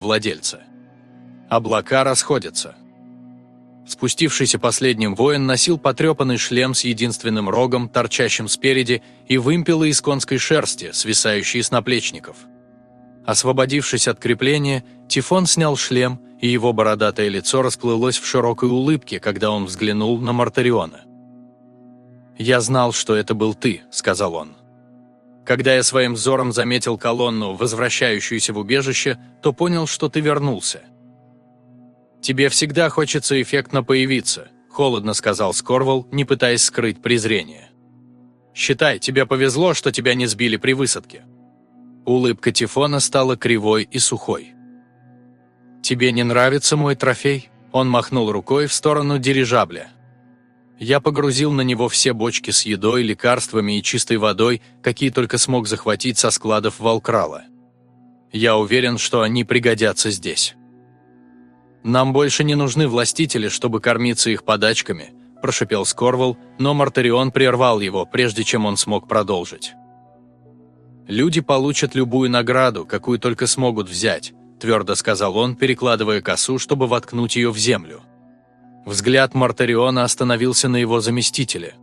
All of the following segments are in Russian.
владельца. Облака расходятся. Спустившийся последним воин носил потрепанный шлем с единственным рогом, торчащим спереди, и вымпелы из конской шерсти, свисающие с наплечников. Освободившись от крепления, Тифон снял шлем, и его бородатое лицо расплылось в широкой улыбке, когда он взглянул на Мартариона. «Я знал, что это был ты», — сказал он. «Когда я своим взором заметил колонну, возвращающуюся в убежище, то понял, что ты вернулся. «Тебе всегда хочется эффектно появиться», – холодно сказал Скорвал, не пытаясь скрыть презрение. «Считай, тебе повезло, что тебя не сбили при высадке». Улыбка Тифона стала кривой и сухой. «Тебе не нравится мой трофей?» Он махнул рукой в сторону дирижабля. Я погрузил на него все бочки с едой, лекарствами и чистой водой, какие только смог захватить со складов Волкрала. Я уверен, что они пригодятся здесь. «Нам больше не нужны властители, чтобы кормиться их подачками», – прошипел Скорвал, но Мартарион прервал его, прежде чем он смог продолжить. «Люди получат любую награду, какую только смогут взять», – твердо сказал он, перекладывая косу, чтобы воткнуть ее в землю. Взгляд Мартариона остановился на его заместителе.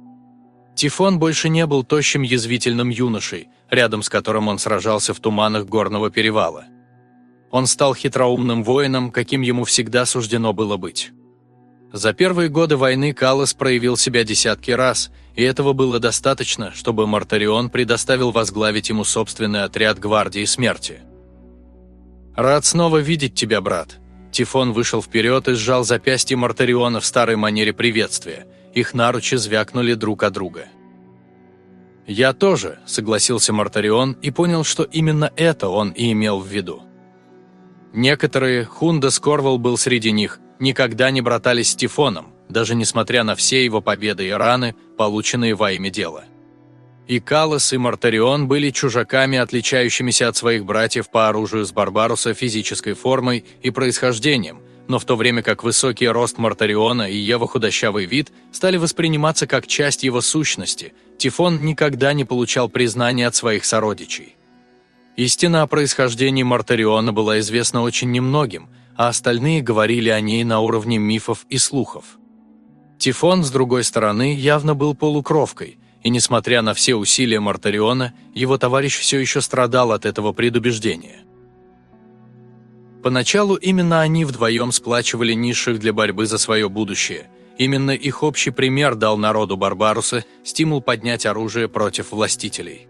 Тифон больше не был тощим язвительным юношей, рядом с которым он сражался в туманах горного перевала. Он стал хитроумным воином, каким ему всегда суждено было быть. За первые годы войны Калос проявил себя десятки раз, и этого было достаточно, чтобы Мартарион предоставил возглавить ему собственный отряд гвардии смерти. «Рад снова видеть тебя, брат». Тифон вышел вперед и сжал запястье Мартариона в старой манере приветствия. Их наручи звякнули друг от друга. «Я тоже», — согласился Мартарион и понял, что именно это он и имел в виду. Некоторые, Хунда Скорвал был среди них, никогда не братались с Тифоном, даже несмотря на все его победы и раны, полученные во имя дела. И Калос, и Мартарион были чужаками, отличающимися от своих братьев по оружию с Барбаруса физической формой и происхождением, но в то время как высокий рост Мартариона и его худощавый вид стали восприниматься как часть его сущности, Тифон никогда не получал признания от своих сородичей. Истина о происхождении Мартариона была известна очень немногим, а остальные говорили о ней на уровне мифов и слухов. Тифон, с другой стороны, явно был полукровкой, и несмотря на все усилия Мартариона, его товарищ все еще страдал от этого предубеждения. Поначалу именно они вдвоем сплачивали низших для борьбы за свое будущее. Именно их общий пример дал народу Барбаруса стимул поднять оружие против властителей.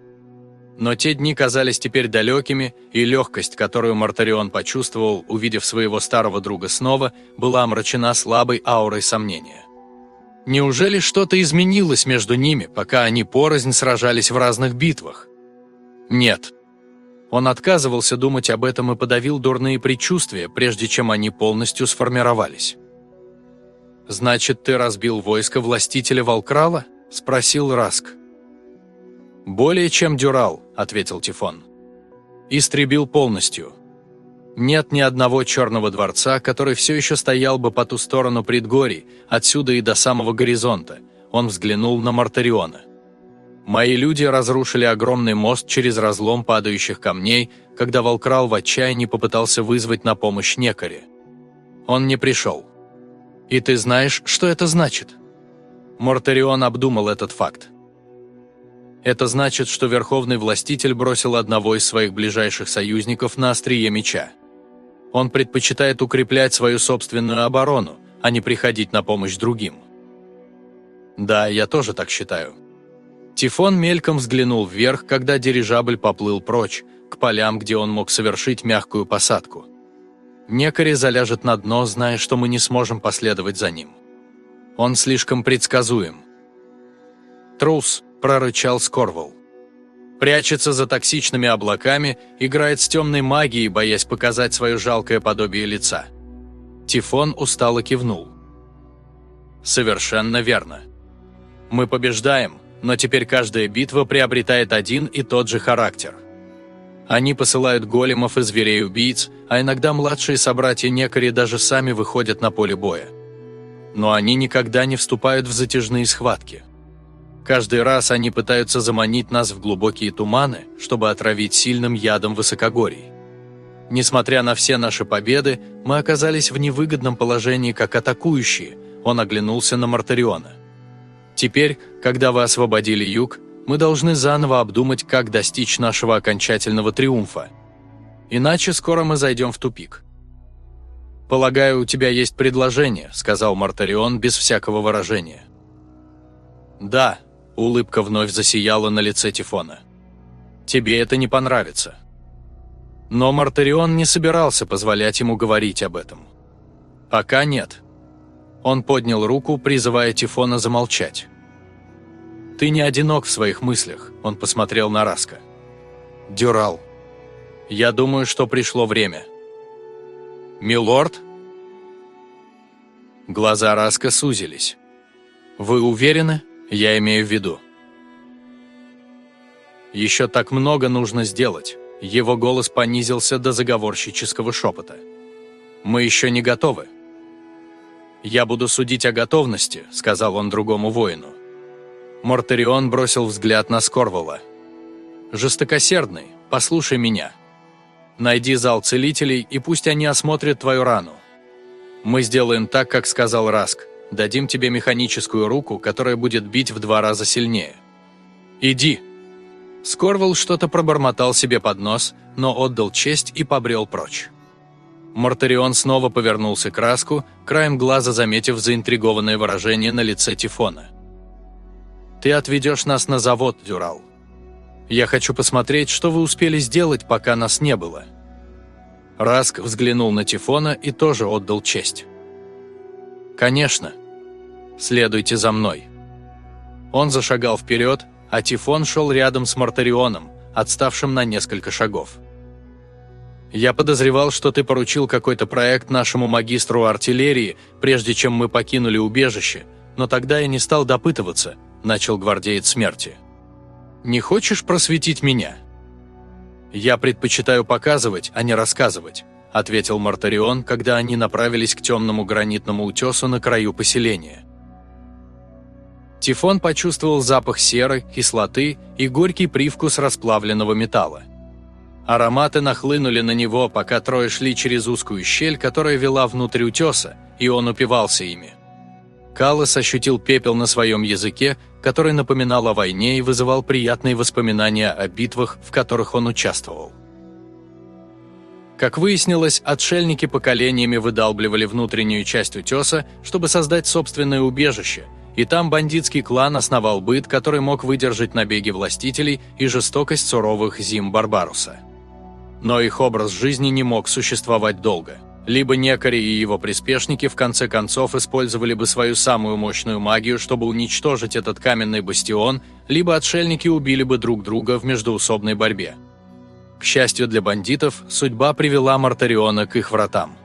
Но те дни казались теперь далекими, и легкость, которую Мартарион почувствовал, увидев своего старого друга снова, была омрачена слабой аурой сомнения. Неужели что-то изменилось между ними, пока они порознь сражались в разных битвах? Нет. Он отказывался думать об этом и подавил дурные предчувствия, прежде чем они полностью сформировались. «Значит, ты разбил войско властителя Волкрала?» – спросил Раск. «Более чем Дюрал», — ответил Тифон. «Истребил полностью. Нет ни одного черного дворца, который все еще стоял бы по ту сторону предгорий, отсюда и до самого горизонта». Он взглянул на Мартариона. «Мои люди разрушили огромный мост через разлом падающих камней, когда Волкрал в отчаянии попытался вызвать на помощь Некаре. Он не пришел. И ты знаешь, что это значит?» Мартарион обдумал этот факт. Это значит, что Верховный Властитель бросил одного из своих ближайших союзников на острие меча. Он предпочитает укреплять свою собственную оборону, а не приходить на помощь другим. Да, я тоже так считаю. Тифон мельком взглянул вверх, когда дирижабль поплыл прочь, к полям, где он мог совершить мягкую посадку. Некари заляжет на дно, зная, что мы не сможем последовать за ним. Он слишком предсказуем. Трус, прорычал Скорвал. Прячется за токсичными облаками, играет с темной магией, боясь показать свое жалкое подобие лица. Тифон устало кивнул. Совершенно верно. Мы побеждаем, но теперь каждая битва приобретает один и тот же характер. Они посылают големов и зверей-убийц, а иногда младшие собратья Некари даже сами выходят на поле боя. Но они никогда не вступают в затяжные схватки. Каждый раз они пытаются заманить нас в глубокие туманы, чтобы отравить сильным ядом высокогорий. Несмотря на все наши победы, мы оказались в невыгодном положении как атакующие, он оглянулся на Мартариона. Теперь, когда вы освободили юг, мы должны заново обдумать, как достичь нашего окончательного триумфа. Иначе скоро мы зайдем в тупик. «Полагаю, у тебя есть предложение», — сказал Мартарион без всякого выражения. «Да», — улыбка вновь засияла на лице Тифона. «Тебе это не понравится». Но Мартарион не собирался позволять ему говорить об этом. «Пока нет». Он поднял руку, призывая Тифона замолчать. «Ты не одинок в своих мыслях», – он посмотрел на Раска. «Дюрал, я думаю, что пришло время». «Милорд?» Глаза Раска сузились. «Вы уверены? Я имею в виду». «Еще так много нужно сделать». Его голос понизился до заговорщического шепота. «Мы еще не готовы». «Я буду судить о готовности», — сказал он другому воину. Мортарион бросил взгляд на Скорвала. «Жестокосердный, послушай меня. Найди зал целителей, и пусть они осмотрят твою рану. Мы сделаем так, как сказал Раск. Дадим тебе механическую руку, которая будет бить в два раза сильнее. Иди!» Скорвал что-то пробормотал себе под нос, но отдал честь и побрел прочь. Мортарион снова повернулся к Раску, краем глаза заметив заинтригованное выражение на лице Тифона. «Ты отведешь нас на завод, Дюрал. Я хочу посмотреть, что вы успели сделать, пока нас не было». Раск взглянул на Тифона и тоже отдал честь. «Конечно. Следуйте за мной». Он зашагал вперед, а Тифон шел рядом с Мартарионом, отставшим на несколько шагов. «Я подозревал, что ты поручил какой-то проект нашему магистру артиллерии, прежде чем мы покинули убежище, но тогда я не стал допытываться», – начал гвардеец смерти. «Не хочешь просветить меня?» «Я предпочитаю показывать, а не рассказывать», – ответил Мартарион, когда они направились к темному гранитному утесу на краю поселения. Тифон почувствовал запах серы, кислоты и горький привкус расплавленного металла. Ароматы нахлынули на него, пока трое шли через узкую щель, которая вела внутрь утеса, и он упивался ими. Калос ощутил пепел на своем языке, который напоминал о войне и вызывал приятные воспоминания о битвах, в которых он участвовал. Как выяснилось, отшельники поколениями выдалбливали внутреннюю часть утеса, чтобы создать собственное убежище – и там бандитский клан основал быт, который мог выдержать набеги властителей и жестокость суровых зим Барбаруса. Но их образ жизни не мог существовать долго. Либо Некари и его приспешники в конце концов использовали бы свою самую мощную магию, чтобы уничтожить этот каменный бастион, либо отшельники убили бы друг друга в междоусобной борьбе. К счастью для бандитов, судьба привела Мартариона к их вратам –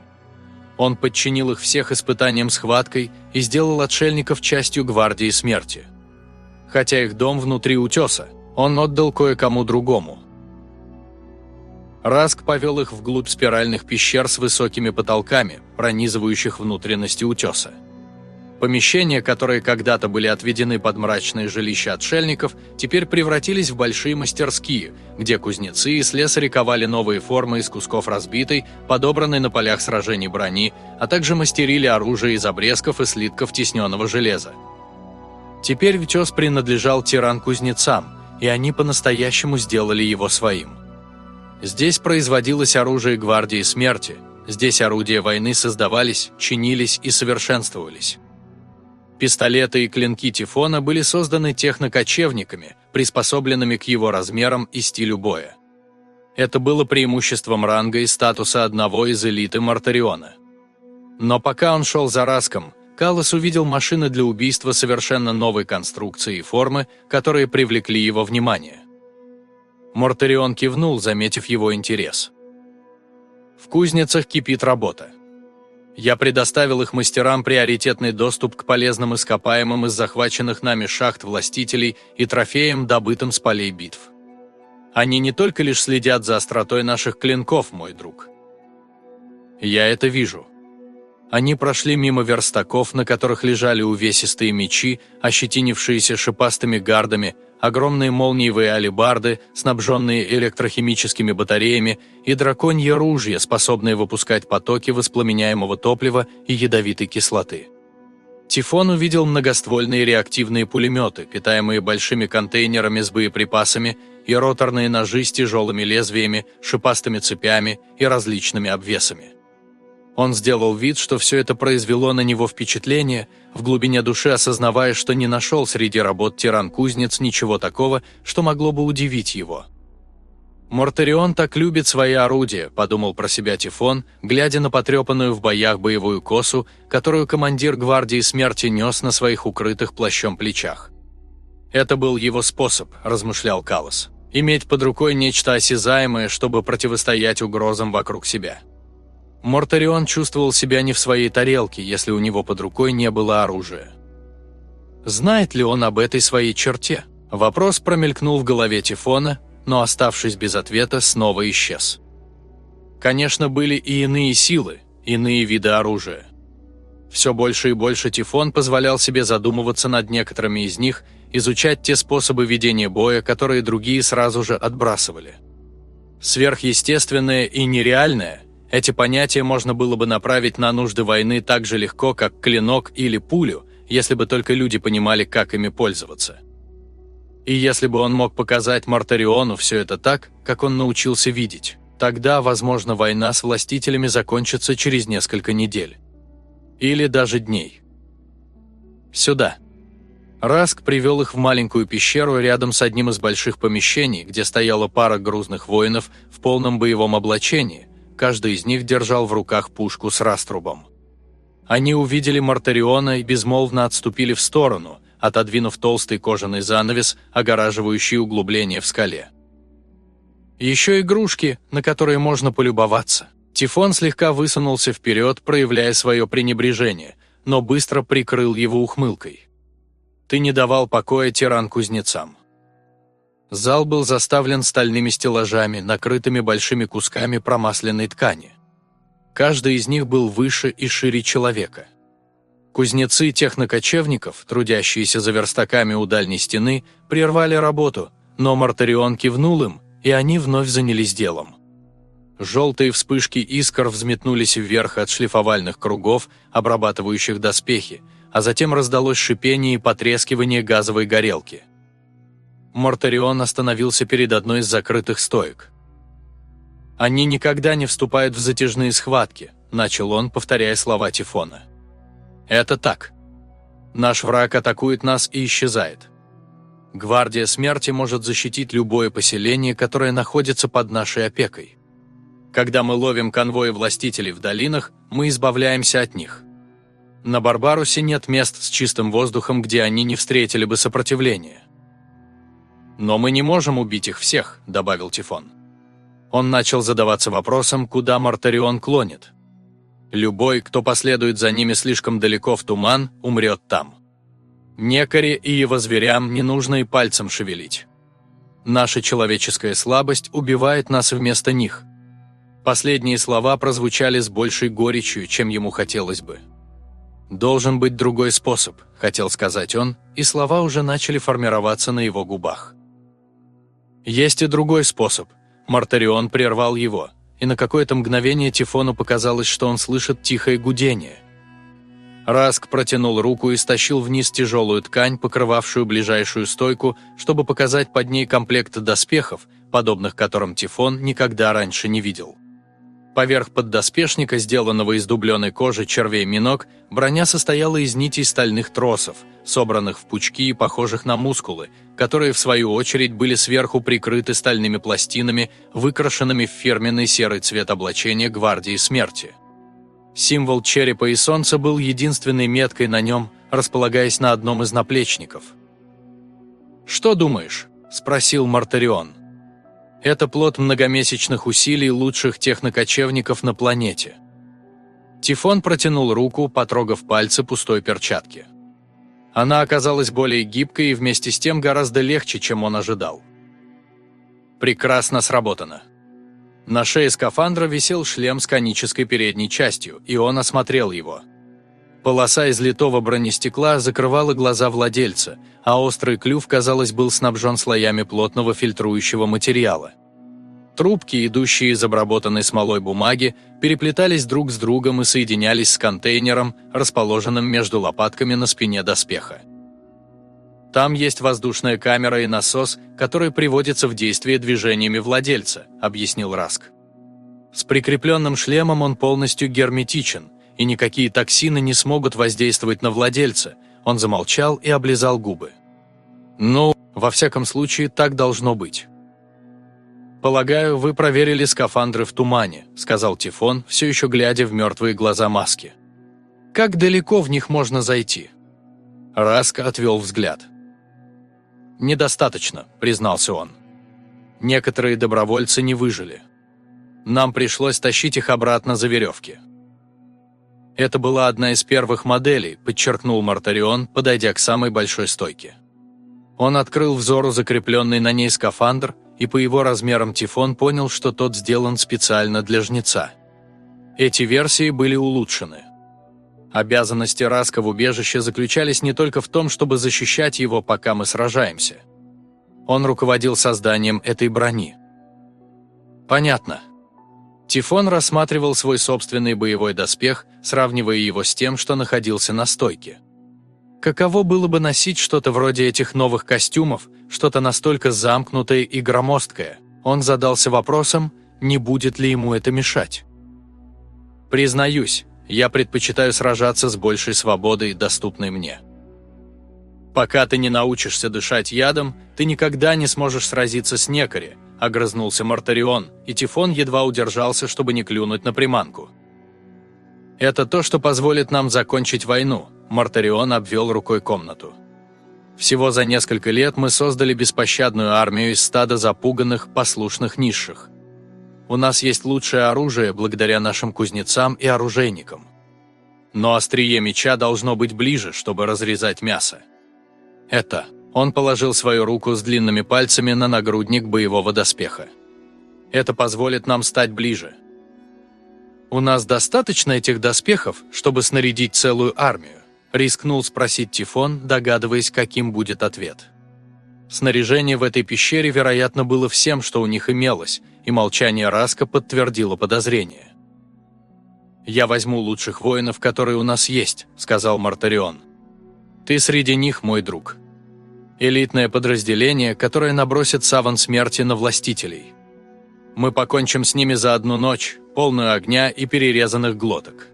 он подчинил их всех испытаниям схваткой и сделал отшельников частью гвардии смерти. Хотя их дом внутри утеса, он отдал кое-кому другому. Раск повел их вглубь спиральных пещер с высокими потолками, пронизывающих внутренности утеса. Помещения, которые когда-то были отведены под мрачные жилища отшельников, теперь превратились в большие мастерские, где кузнецы и слесари ковали новые формы из кусков разбитой, подобранной на полях сражений брони, а также мастерили оружие из обрезков и слитков тесненного железа. Теперь Витес принадлежал тиран-кузнецам, и они по-настоящему сделали его своим. Здесь производилось оружие гвардии смерти, здесь орудия войны создавались, чинились и совершенствовались. Пистолеты и клинки Тифона были созданы технокочевниками, приспособленными к его размерам и стилю боя. Это было преимуществом ранга и статуса одного из элиты Мартариона. Но пока он шел за Раском, Калос увидел машины для убийства совершенно новой конструкции и формы, которые привлекли его внимание. Мортарион кивнул, заметив его интерес. В кузницах кипит работа. Я предоставил их мастерам приоритетный доступ к полезным ископаемым из захваченных нами шахт властителей и трофеям, добытым с полей битв. Они не только лишь следят за остротой наших клинков, мой друг. Я это вижу. Они прошли мимо верстаков, на которых лежали увесистые мечи, ощетинившиеся шипастыми гардами, огромные молниевые алебарды, снабженные электрохимическими батареями, и драконье ружья, способные выпускать потоки воспламеняемого топлива и ядовитой кислоты. Тифон увидел многоствольные реактивные пулеметы, питаемые большими контейнерами с боеприпасами, и роторные ножи с тяжелыми лезвиями, шипастыми цепями и различными обвесами. Он сделал вид, что все это произвело на него впечатление, в глубине души осознавая, что не нашел среди работ тиран-кузнец ничего такого, что могло бы удивить его. «Мортарион так любит свои орудия», – подумал про себя Тифон, глядя на потрепанную в боях боевую косу, которую командир гвардии смерти нес на своих укрытых плащом плечах. «Это был его способ», – размышлял Калос, – «иметь под рукой нечто осязаемое, чтобы противостоять угрозам вокруг себя». Мортарион чувствовал себя не в своей тарелке, если у него под рукой не было оружия. Знает ли он об этой своей черте? Вопрос промелькнул в голове Тифона, но, оставшись без ответа, снова исчез. Конечно, были и иные силы, иные виды оружия. Все больше и больше Тифон позволял себе задумываться над некоторыми из них, изучать те способы ведения боя, которые другие сразу же отбрасывали. Сверхъестественное и нереальное – эти понятия можно было бы направить на нужды войны так же легко, как клинок или пулю, если бы только люди понимали, как ими пользоваться. И если бы он мог показать Мартариону все это так, как он научился видеть, тогда, возможно, война с властителями закончится через несколько недель. Или даже дней. Сюда. Раск привел их в маленькую пещеру рядом с одним из больших помещений, где стояла пара грузных воинов в полном боевом облачении, каждый из них держал в руках пушку с раструбом. Они увидели Мартариона и безмолвно отступили в сторону, отодвинув толстый кожаный занавес, огораживающий углубление в скале. Еще игрушки, на которые можно полюбоваться. Тифон слегка высунулся вперед, проявляя свое пренебрежение, но быстро прикрыл его ухмылкой. «Ты не давал покоя тиран-кузнецам. Зал был заставлен стальными стеллажами, накрытыми большими кусками промасленной ткани. Каждый из них был выше и шире человека. Кузнецы технокочевников, трудящиеся за верстаками у дальней стены, прервали работу, но Мартарион кивнул им, и они вновь занялись делом. Желтые вспышки искр взметнулись вверх от шлифовальных кругов, обрабатывающих доспехи, а затем раздалось шипение и потрескивание газовой горелки – Мортарион остановился перед одной из закрытых стоек. «Они никогда не вступают в затяжные схватки», – начал он, повторяя слова Тифона. «Это так. Наш враг атакует нас и исчезает. Гвардия смерти может защитить любое поселение, которое находится под нашей опекой. Когда мы ловим конвои властителей в долинах, мы избавляемся от них. На Барбарусе нет мест с чистым воздухом, где они не встретили бы сопротивления. «Но мы не можем убить их всех», – добавил Тифон. Он начал задаваться вопросом, куда Мартарион клонит. «Любой, кто последует за ними слишком далеко в туман, умрет там. Некоре и его зверям не нужно и пальцем шевелить. Наша человеческая слабость убивает нас вместо них». Последние слова прозвучали с большей горечью, чем ему хотелось бы. «Должен быть другой способ», – хотел сказать он, и слова уже начали формироваться на его губах. Есть и другой способ. Мартарион прервал его, и на какое-то мгновение Тифону показалось, что он слышит тихое гудение. Раск протянул руку и стащил вниз тяжелую ткань, покрывавшую ближайшую стойку, чтобы показать под ней комплект доспехов, подобных которым Тифон никогда раньше не видел. Поверх поддоспешника, сделанного из дубленой кожи червей миног, броня состояла из нитей стальных тросов, собранных в пучки и похожих на мускулы, которые в свою очередь были сверху прикрыты стальными пластинами, выкрашенными в фирменный серый цвет облачения гвардии смерти. Символ черепа и солнца был единственной меткой на нем, располагаясь на одном из наплечников. «Что думаешь?» – спросил Мартарион. Это плод многомесячных усилий лучших технокочевников на планете. Тифон протянул руку, потрогав пальцы пустой перчатки. Она оказалась более гибкой и вместе с тем гораздо легче, чем он ожидал. Прекрасно сработано. На шее скафандра висел шлем с конической передней частью, и он осмотрел его. Полоса из литого бронестекла закрывала глаза владельца, а острый клюв, казалось, был снабжен слоями плотного фильтрующего материала. Трубки, идущие из обработанной смолой бумаги, переплетались друг с другом и соединялись с контейнером, расположенным между лопатками на спине доспеха. Там есть воздушная камера и насос, который приводится в действие движениями владельца, объяснил Раск. С прикрепленным шлемом он полностью герметичен, и никакие токсины не смогут воздействовать на владельца. Он замолчал и облизал губы. Ну, во всяком случае, так должно быть. «Полагаю, вы проверили скафандры в тумане», – сказал Тифон, все еще глядя в мертвые глаза маски. «Как далеко в них можно зайти?» Раска отвел взгляд. «Недостаточно», – признался он. «Некоторые добровольцы не выжили. Нам пришлось тащить их обратно за веревки». Это была одна из первых моделей, подчеркнул Мартарион, подойдя к самой большой стойке. Он открыл взору закрепленный на ней скафандр, и по его размерам Тифон понял, что тот сделан специально для жнеца. Эти версии были улучшены. Обязанности Раска в убежище заключались не только в том, чтобы защищать его, пока мы сражаемся. Он руководил созданием этой брони. Понятно. Тифон рассматривал свой собственный боевой доспех, сравнивая его с тем, что находился на стойке. Каково было бы носить что-то вроде этих новых костюмов, что-то настолько замкнутое и громоздкое? Он задался вопросом, не будет ли ему это мешать. «Признаюсь, я предпочитаю сражаться с большей свободой, доступной мне. Пока ты не научишься дышать ядом, ты никогда не сможешь сразиться с некоре, огрызнулся Мартарион, и Тифон едва удержался, чтобы не клюнуть на приманку. «Это то, что позволит нам закончить войну», – Мартарион обвел рукой комнату. «Всего за несколько лет мы создали беспощадную армию из стада запуганных, послушных низших. У нас есть лучшее оружие благодаря нашим кузнецам и оружейникам. Но острие меча должно быть ближе, чтобы разрезать мясо. Это он положил свою руку с длинными пальцами на нагрудник боевого доспеха. «Это позволит нам стать ближе. У нас достаточно этих доспехов, чтобы снарядить целую армию?» рискнул спросить Тифон, догадываясь, каким будет ответ. Снаряжение в этой пещере, вероятно, было всем, что у них имелось, и молчание Раска подтвердило подозрение. «Я возьму лучших воинов, которые у нас есть», — сказал Мартарион. «Ты среди них, мой друг элитное подразделение, которое набросит саван смерти на властителей. Мы покончим с ними за одну ночь, полную огня и перерезанных глоток».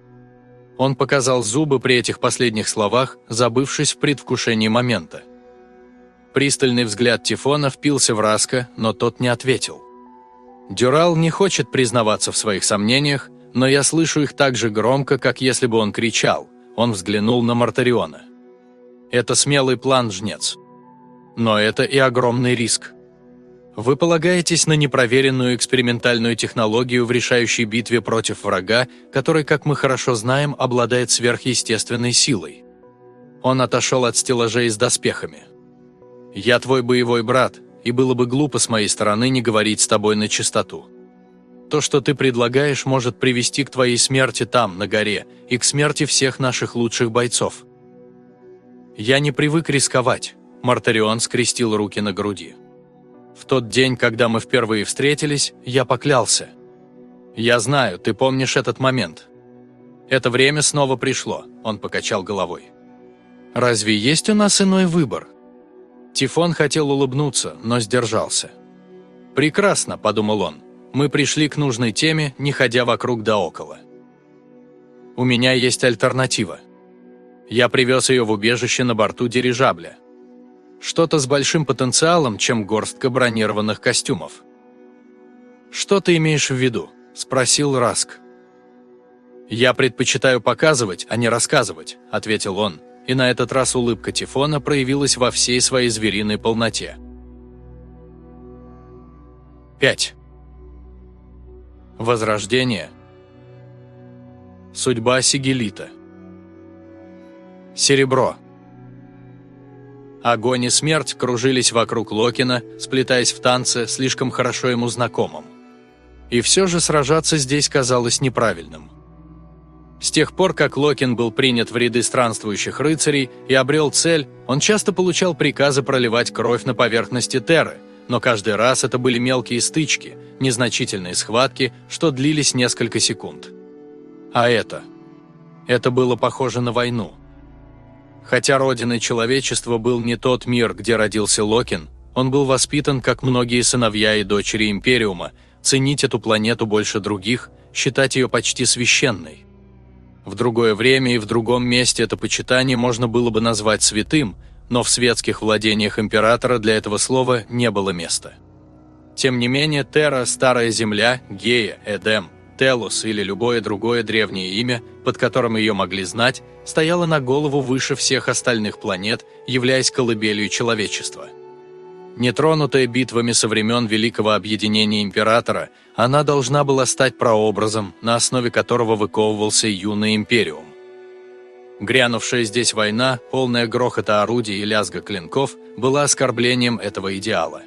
Он показал зубы при этих последних словах, забывшись в предвкушении момента. Пристальный взгляд Тифона впился в Раска, но тот не ответил. Дюрал не хочет признаваться в своих сомнениях, но я слышу их так же громко, как если бы он кричал. Он взглянул на Мартариона. «Это смелый план, жнец но это и огромный риск. Вы полагаетесь на непроверенную экспериментальную технологию в решающей битве против врага, который, как мы хорошо знаем, обладает сверхъестественной силой. Он отошел от стеллажей с доспехами. «Я твой боевой брат, и было бы глупо с моей стороны не говорить с тобой на чистоту. То, что ты предлагаешь, может привести к твоей смерти там, на горе, и к смерти всех наших лучших бойцов. Я не привык рисковать, Мартарион скрестил руки на груди. «В тот день, когда мы впервые встретились, я поклялся. Я знаю, ты помнишь этот момент. Это время снова пришло», – он покачал головой. «Разве есть у нас иной выбор?» Тифон хотел улыбнуться, но сдержался. «Прекрасно», – подумал он. «Мы пришли к нужной теме, не ходя вокруг да около. У меня есть альтернатива. Я привез ее в убежище на борту дирижабля. Что-то с большим потенциалом, чем горстка бронированных костюмов. «Что ты имеешь в виду?» – спросил Раск. «Я предпочитаю показывать, а не рассказывать», – ответил он, и на этот раз улыбка Тифона проявилась во всей своей звериной полноте. 5. Возрождение. Судьба Сигелита. Серебро. Огонь и смерть кружились вокруг Локина, сплетаясь в танце, слишком хорошо ему знакомым. И все же сражаться здесь казалось неправильным. С тех пор, как Локин был принят в ряды странствующих рыцарей и обрел цель, он часто получал приказы проливать кровь на поверхности Терры, но каждый раз это были мелкие стычки, незначительные схватки, что длились несколько секунд. А это? Это было похоже на войну. Хотя родиной человечества был не тот мир, где родился Локин, он был воспитан, как многие сыновья и дочери Империума, ценить эту планету больше других, считать ее почти священной. В другое время и в другом месте это почитание можно было бы назвать святым, но в светских владениях императора для этого слова не было места. Тем не менее, Терра, Старая Земля, Гея, Эдем, Телус или любое другое древнее имя, под которым ее могли знать, стояла на голову выше всех остальных планет, являясь колыбелью человечества. Нетронутая битвами со времен Великого Объединения Императора, она должна была стать прообразом, на основе которого выковывался юный Империум. Грянувшая здесь война, полная грохота орудий и лязга клинков, была оскорблением этого идеала.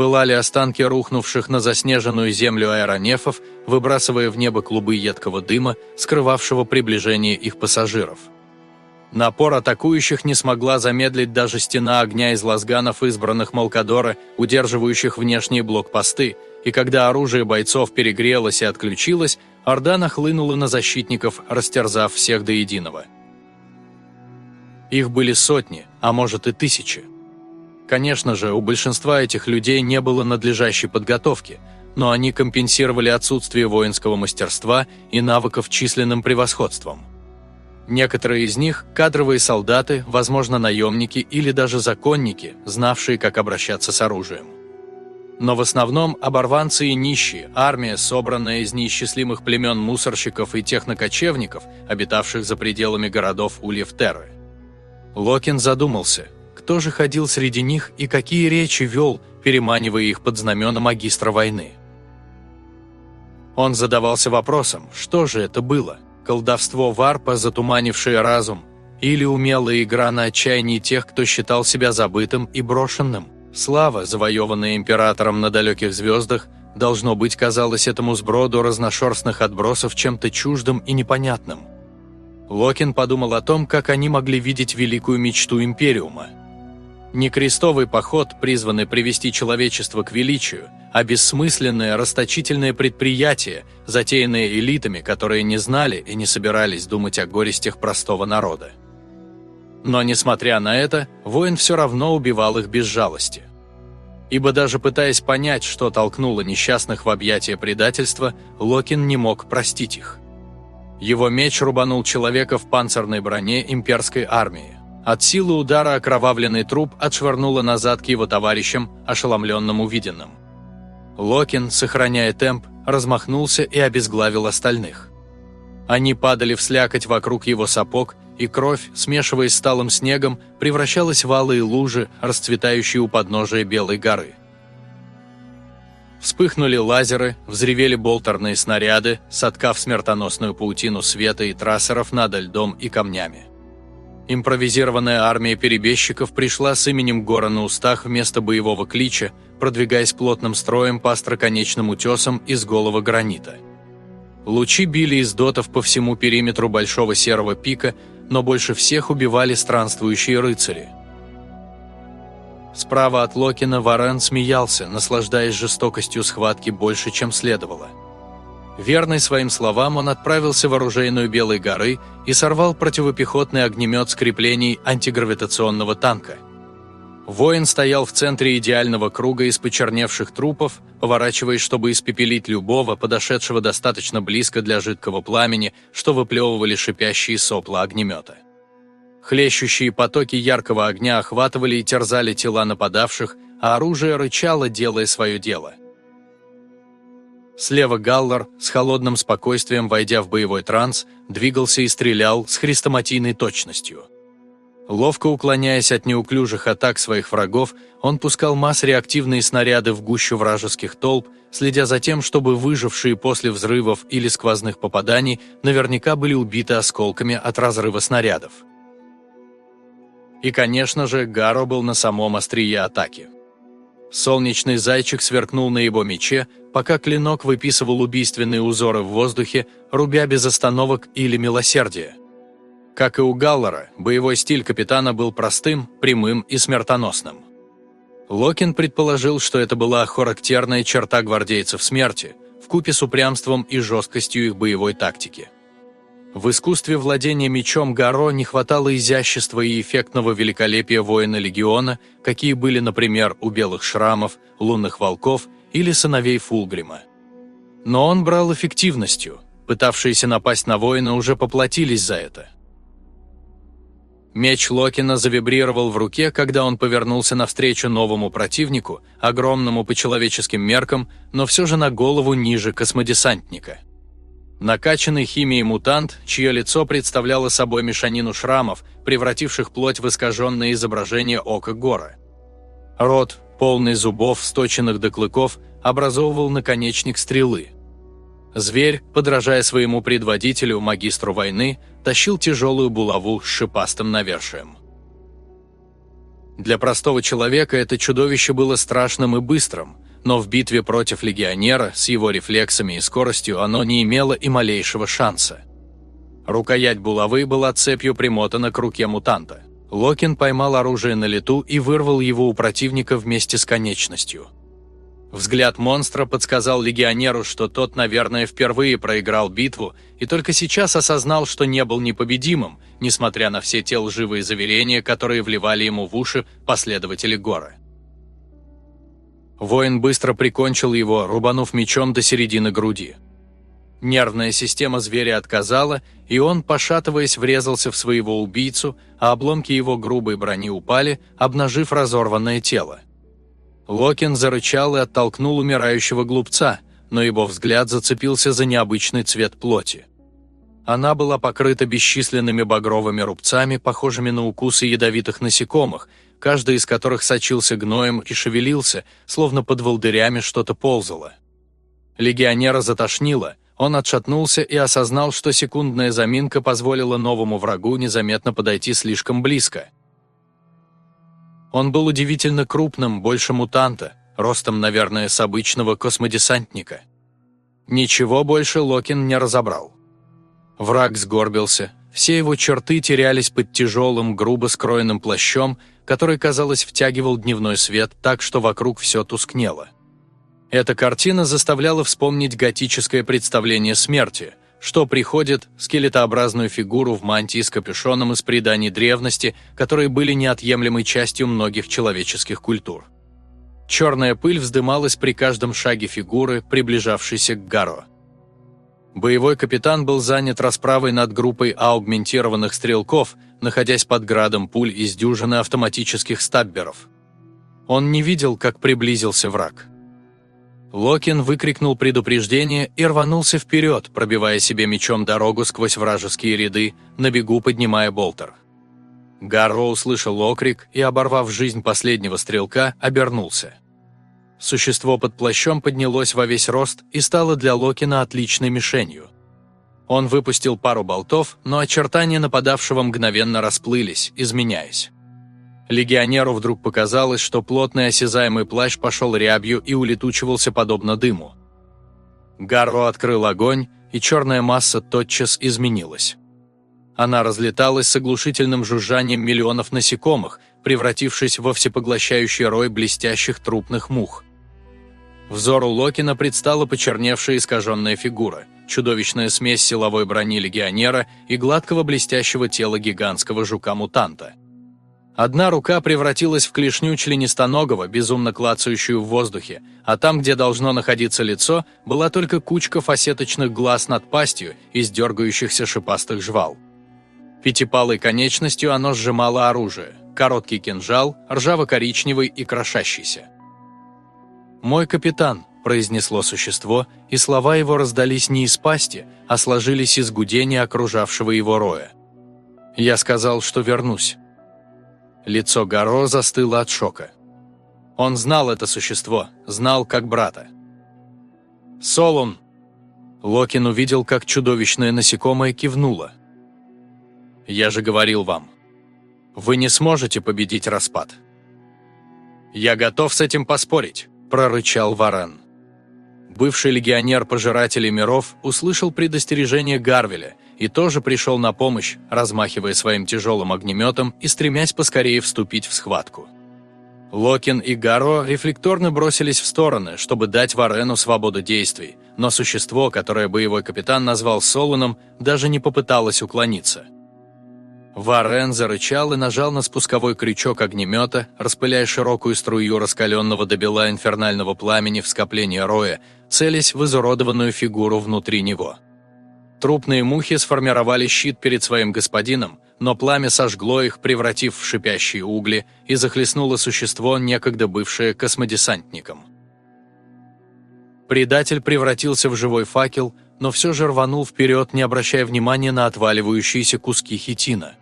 Пылали останки рухнувших на заснеженную землю аэронефов, выбрасывая в небо клубы едкого дыма, скрывавшего приближение их пассажиров – Напор атакующих не смогла замедлить даже стена огня из лазганов, избранных Малкадора, удерживающих внешние блокпосты, и когда оружие бойцов перегрелось и отключилось, Орда нахлынула на защитников, растерзав всех до единого. Их были сотни, а может и тысячи. Конечно же, у большинства этих людей не было надлежащей подготовки, но они компенсировали отсутствие воинского мастерства и навыков численным превосходством. Некоторые из них – кадровые солдаты, возможно, наемники или даже законники, знавшие, как обращаться с оружием. Но в основном оборванцы и нищие, армия, собранная из неисчислимых племен мусорщиков и технокочевников, обитавших за пределами городов Ульев Терры. Локин задумался, кто же ходил среди них и какие речи вел, переманивая их под знамена магистра войны. Он задавался вопросом, что же это было – колдовство варпа, затуманившее разум, или умелая игра на отчаянии тех, кто считал себя забытым и брошенным. Слава, завоеванная императором на далеких звездах, должно быть, казалось этому сброду разношерстных отбросов чем-то чуждым и непонятным. Локин подумал о том, как они могли видеть великую мечту Империума – не крестовый поход, призванный привести человечество к величию, а бессмысленное расточительное предприятие, затеянное элитами, которые не знали и не собирались думать о горестях простого народа. Но, несмотря на это, воин все равно убивал их без жалости. Ибо даже пытаясь понять, что толкнуло несчастных в объятия предательства, Локин не мог простить их. Его меч рубанул человека в панцирной броне имперской армии. От силы удара окровавленный труп отшвырнуло назад к его товарищам, ошеломленным увиденным. Локин, сохраняя темп, размахнулся и обезглавил остальных. Они падали в слякоть вокруг его сапог, и кровь, смешиваясь с талым снегом, превращалась в алые лужи, расцветающие у подножия Белой горы. Вспыхнули лазеры, взревели болтерные снаряды, соткав смертоносную паутину света и трассеров над льдом и камнями. Импровизированная армия перебежчиков пришла с именем Гора на устах вместо боевого клича, продвигаясь плотным строем по остроконечным утесам из голого гранита. Лучи били из дотов по всему периметру Большого Серого Пика, но больше всех убивали странствующие рыцари. Справа от Локина Варен смеялся, наслаждаясь жестокостью схватки больше, чем следовало – Верный своим словам, он отправился в оружейную Белой горы и сорвал противопехотный огнемет с креплений антигравитационного танка. Воин стоял в центре идеального круга из почерневших трупов, поворачиваясь, чтобы испепелить любого, подошедшего достаточно близко для жидкого пламени, что выплевывали шипящие сопла огнемета. Хлещущие потоки яркого огня охватывали и терзали тела нападавших, а оружие рычало, делая свое дело. Слева Галлар, с холодным спокойствием войдя в боевой транс, двигался и стрелял с хрестоматийной точностью. Ловко уклоняясь от неуклюжих атак своих врагов, он пускал масс-реактивные снаряды в гущу вражеских толп, следя за тем, чтобы выжившие после взрывов или сквозных попаданий наверняка были убиты осколками от разрыва снарядов. И, конечно же, Гаро был на самом острие атаки. Солнечный зайчик сверкнул на его мече, пока клинок выписывал убийственные узоры в воздухе, рубя без остановок или милосердия. Как и у Галлора, боевой стиль капитана был простым, прямым и смертоносным. Локин предположил, что это была характерная черта гвардейцев смерти, вкупе с упрямством и жесткостью их боевой тактики. В искусстве владения мечом Гаро не хватало изящества и эффектного великолепия воина легиона, какие были, например, у белых шрамов, лунных волков или сыновей Фулгрима. Но он брал эффективностью, пытавшиеся напасть на воина уже поплатились за это. Меч Локина завибрировал в руке, когда он повернулся навстречу новому противнику, огромному по человеческим меркам, но все же на голову ниже космодесантника – Накачанный химией мутант, чье лицо представляло собой мешанину шрамов, превративших плоть в искаженное изображение ока гора. Рот, полный зубов, сточенных до клыков, образовывал наконечник стрелы. Зверь, подражая своему предводителю, магистру войны, тащил тяжелую булаву с шипастым навершием. Для простого человека это чудовище было страшным и быстрым – но в битве против легионера с его рефлексами и скоростью оно не имело и малейшего шанса. Рукоять булавы была цепью примотана к руке мутанта. Локин поймал оружие на лету и вырвал его у противника вместе с конечностью. Взгляд монстра подсказал легионеру, что тот, наверное, впервые проиграл битву и только сейчас осознал, что не был непобедимым, несмотря на все те лживые заверения, которые вливали ему в уши последователи Гора. Воин быстро прикончил его, рубанув мечом до середины груди. Нервная система зверя отказала, и он, пошатываясь, врезался в своего убийцу, а обломки его грубой брони упали, обнажив разорванное тело. Локин зарычал и оттолкнул умирающего глупца, но его взгляд зацепился за необычный цвет плоти. Она была покрыта бесчисленными багровыми рубцами, похожими на укусы ядовитых насекомых, каждый из которых сочился гноем и шевелился, словно под волдырями что-то ползало. Легионера затошнило, он отшатнулся и осознал, что секундная заминка позволила новому врагу незаметно подойти слишком близко. Он был удивительно крупным, больше мутанта, ростом, наверное, с обычного космодесантника. Ничего больше Локин не разобрал. Враг сгорбился, все его черты терялись под тяжелым, грубо скроенным плащом, который, казалось, втягивал дневной свет так, что вокруг все тускнело. Эта картина заставляла вспомнить готическое представление смерти, что приходит скелетообразную фигуру в мантии с капюшоном из преданий древности, которые были неотъемлемой частью многих человеческих культур. Черная пыль вздымалась при каждом шаге фигуры, приближавшейся к Гаро. Боевой капитан был занят расправой над группой аугментированных стрелков, находясь под градом пуль из дюжины автоматических стабберов. Он не видел, как приблизился враг. Локин выкрикнул предупреждение и рванулся вперед, пробивая себе мечом дорогу сквозь вражеские ряды, на бегу поднимая болтер. Гарро услышал окрик и, оборвав жизнь последнего стрелка, обернулся. Существо под плащом поднялось во весь рост и стало для Локина отличной мишенью. Он выпустил пару болтов, но очертания нападавшего мгновенно расплылись, изменяясь. Легионеру вдруг показалось, что плотный осязаемый плащ пошел рябью и улетучивался подобно дыму. Гарро открыл огонь, и черная масса тотчас изменилась. Она разлеталась с оглушительным жужжанием миллионов насекомых, превратившись во всепоглощающий рой блестящих трупных мух – Взору Локина предстала почерневшая искаженная фигура, чудовищная смесь силовой брони легионера и гладкого блестящего тела гигантского жука-мутанта. Одна рука превратилась в клешню членистоногого, безумно клацающую в воздухе, а там, где должно находиться лицо, была только кучка фасеточных глаз над пастью из дергающихся шипастых жвал. Пятипалой конечностью оно сжимало оружие, короткий кинжал, ржаво-коричневый и крошащийся. «Мой капитан», – произнесло существо, и слова его раздались не из пасти, а сложились из гудения окружавшего его роя. Я сказал, что вернусь. Лицо Гаро застыло от шока. Он знал это существо, знал как брата. «Солун!» Локин увидел, как чудовищное насекомое кивнуло. «Я же говорил вам, вы не сможете победить распад». «Я готов с этим поспорить», – прорычал Варен. Бывший легионер Пожирателей миров услышал предостережение Гарвеля и тоже пришел на помощь, размахивая своим тяжелым огнеметом и стремясь поскорее вступить в схватку. Локин и Гаро рефлекторно бросились в стороны, чтобы дать Варену свободу действий, но существо, которое боевой капитан назвал Солоном, даже не попыталось уклониться. Варен зарычал и нажал на спусковой крючок огнемета, распыляя широкую струю раскаленного до бела инфернального пламени в скопление роя, целясь в изуродованную фигуру внутри него. Трупные мухи сформировали щит перед своим господином, но пламя сожгло их, превратив в шипящие угли, и захлестнуло существо, некогда бывшее космодесантником. Предатель превратился в живой факел, но все же рванул вперед, не обращая внимания на отваливающиеся куски хитина.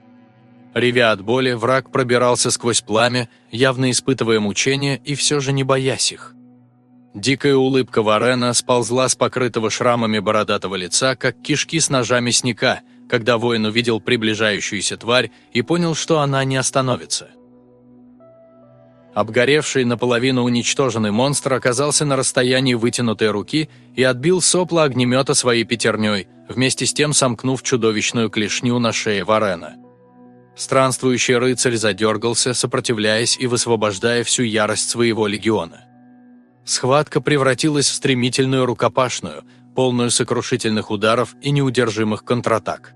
Ревя от боли, враг пробирался сквозь пламя, явно испытывая мучения и все же не боясь их. Дикая улыбка Варена сползла с покрытого шрамами бородатого лица, как кишки с ножа мясника, когда воин увидел приближающуюся тварь и понял, что она не остановится. Обгоревший наполовину уничтоженный монстр оказался на расстоянии вытянутой руки и отбил сопла огнемета своей пятерней, вместе с тем сомкнув чудовищную клешню на шее Варена. Странствующий рыцарь задергался, сопротивляясь и высвобождая всю ярость своего легиона. Схватка превратилась в стремительную рукопашную, полную сокрушительных ударов и неудержимых контратак.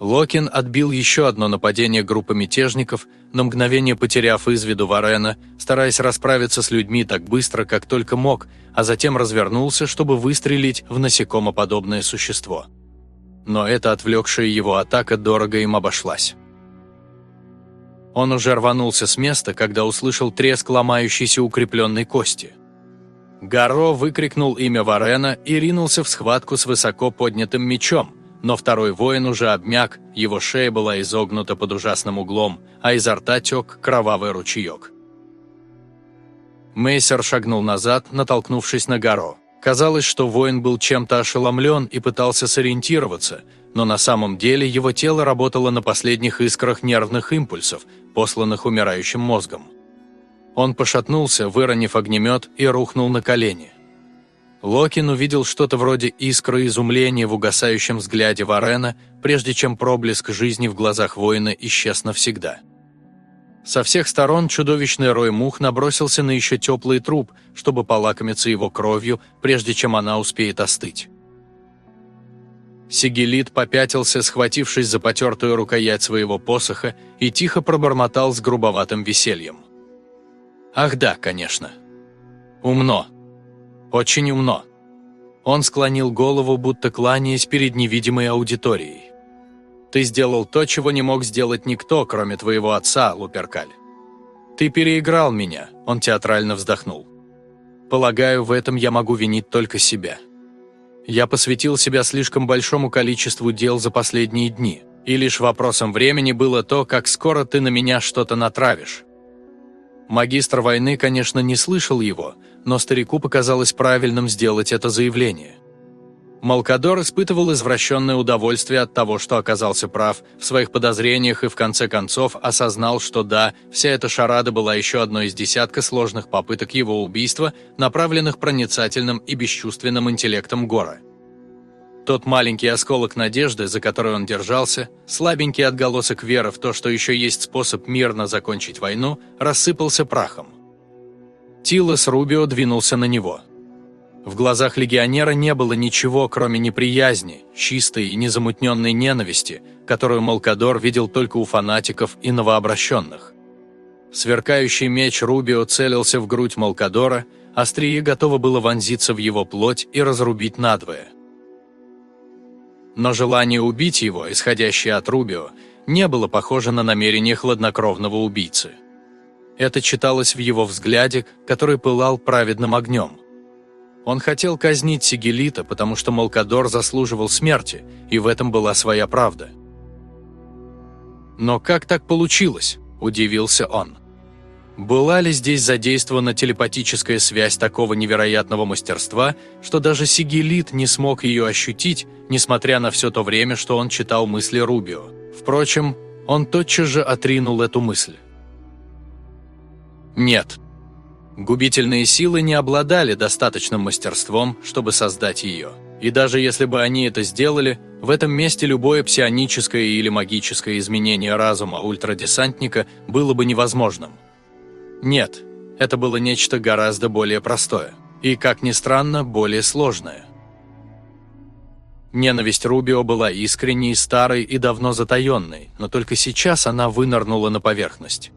Локин отбил еще одно нападение группы мятежников, на мгновение потеряв из виду Варена, стараясь расправиться с людьми так быстро, как только мог, а затем развернулся, чтобы выстрелить в насекомоподобное существо. Но эта отвлекшая его атака дорого им обошлась. Он уже рванулся с места, когда услышал треск ломающейся укрепленной кости. Гаро выкрикнул имя Варена и ринулся в схватку с высоко поднятым мечом, но второй воин уже обмяк, его шея была изогнута под ужасным углом, а изо рта тек кровавый ручеек. Мейсер шагнул назад, натолкнувшись на Гаро. Казалось, что воин был чем-то ошеломлен и пытался сориентироваться, но на самом деле его тело работало на последних искрах нервных импульсов, посланных умирающим мозгом. Он пошатнулся, выронив огнемет, и рухнул на колени. Локин увидел что-то вроде искры изумления в угасающем взгляде Варена, прежде чем проблеск жизни в глазах воина исчез навсегда. Со всех сторон чудовищный рой мух набросился на еще теплый труп, чтобы полакомиться его кровью, прежде чем она успеет остыть. Сигелит попятился, схватившись за потертую рукоять своего посоха, и тихо пробормотал с грубоватым весельем. «Ах да, конечно. Умно. Очень умно. Он склонил голову, будто кланяясь перед невидимой аудиторией. Ты сделал то, чего не мог сделать никто, кроме твоего отца, Луперкаль. Ты переиграл меня, он театрально вздохнул. Полагаю, в этом я могу винить только себя. Я посвятил себя слишком большому количеству дел за последние дни, и лишь вопросом времени было то, как скоро ты на меня что-то натравишь. Магистр войны, конечно, не слышал его, но старику показалось правильным сделать это заявление. Малкадор испытывал извращенное удовольствие от того, что оказался прав в своих подозрениях и в конце концов осознал, что да, вся эта шарада была еще одной из десятка сложных попыток его убийства, направленных проницательным и бесчувственным интеллектом Гора. Тот маленький осколок надежды, за который он держался, слабенький отголосок веры в то, что еще есть способ мирно закончить войну, рассыпался прахом. Тилос Рубио двинулся на него. В глазах легионера не было ничего, кроме неприязни, чистой и незамутненной ненависти, которую Малкадор видел только у фанатиков и новообращенных. Сверкающий меч Рубио целился в грудь Малкадора, острие готово было вонзиться в его плоть и разрубить надвое но желание убить его, исходящее от Рубио, не было похоже на намерение хладнокровного убийцы. Это читалось в его взгляде, который пылал праведным огнем. Он хотел казнить Сигелита, потому что Малкадор заслуживал смерти, и в этом была своя правда. «Но как так получилось?» – удивился он. Была ли здесь задействована телепатическая связь такого невероятного мастерства, что даже Сигелит не смог ее ощутить, несмотря на все то время, что он читал мысли Рубио? Впрочем, он тотчас же отринул эту мысль. Нет. Губительные силы не обладали достаточным мастерством, чтобы создать ее. И даже если бы они это сделали, в этом месте любое псионическое или магическое изменение разума ультрадесантника было бы невозможным. Нет, это было нечто гораздо более простое. И, как ни странно, более сложное. Ненависть Рубио была искренней, старой и давно затаенной, но только сейчас она вынырнула на поверхность.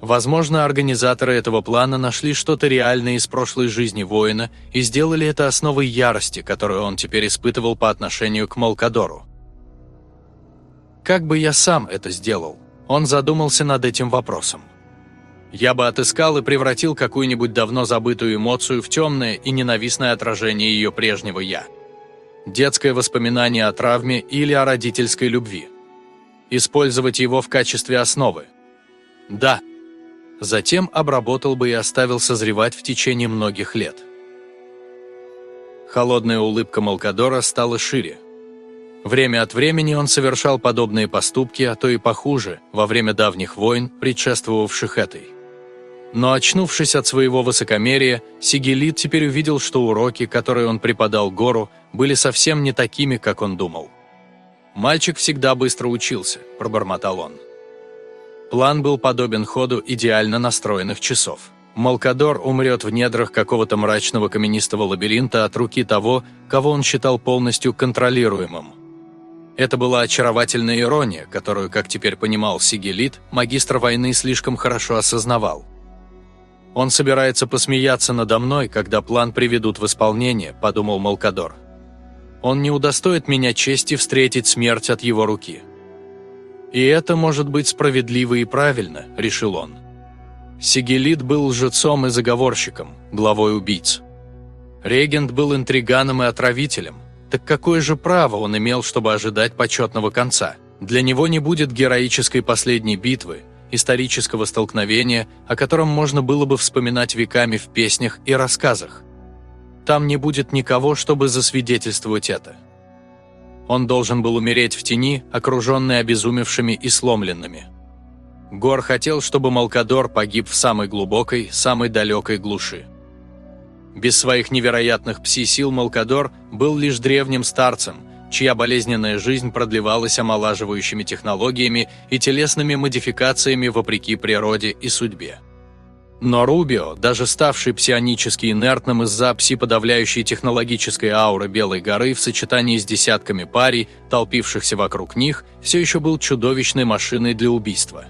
Возможно, организаторы этого плана нашли что-то реальное из прошлой жизни воина и сделали это основой ярости, которую он теперь испытывал по отношению к Малкадору. Как бы я сам это сделал? Он задумался над этим вопросом. Я бы отыскал и превратил какую-нибудь давно забытую эмоцию в темное и ненавистное отражение ее прежнего «я». Детское воспоминание о травме или о родительской любви. Использовать его в качестве основы. Да, затем обработал бы и оставил созревать в течение многих лет. Холодная улыбка Малкадора стала шире. Время от времени он совершал подобные поступки, а то и похуже, во время давних войн, предшествовавших этой. Но очнувшись от своего высокомерия, Сигелит теперь увидел, что уроки, которые он преподал Гору, были совсем не такими, как он думал. «Мальчик всегда быстро учился», – пробормотал он. План был подобен ходу идеально настроенных часов. Малкадор умрет в недрах какого-то мрачного каменистого лабиринта от руки того, кого он считал полностью контролируемым. Это была очаровательная ирония, которую, как теперь понимал Сигелит, магистр войны слишком хорошо осознавал. «Он собирается посмеяться надо мной, когда план приведут в исполнение», – подумал Малкадор. «Он не удостоит меня чести встретить смерть от его руки». «И это может быть справедливо и правильно», – решил он. Сигелит был лжецом и заговорщиком, главой убийц. Регент был интриганом и отравителем. Так какое же право он имел, чтобы ожидать почетного конца? Для него не будет героической последней битвы, исторического столкновения, о котором можно было бы вспоминать веками в песнях и рассказах. Там не будет никого, чтобы засвидетельствовать это. Он должен был умереть в тени, окруженный обезумевшими и сломленными. Гор хотел, чтобы Малкадор погиб в самой глубокой, самой далекой глуши. Без своих невероятных пси-сил Малкадор был лишь древним старцем, чья болезненная жизнь продлевалась омолаживающими технологиями и телесными модификациями вопреки природе и судьбе. Но Рубио, даже ставший псионически инертным из-за пси-подавляющей технологической ауры Белой горы в сочетании с десятками парей, толпившихся вокруг них, все еще был чудовищной машиной для убийства.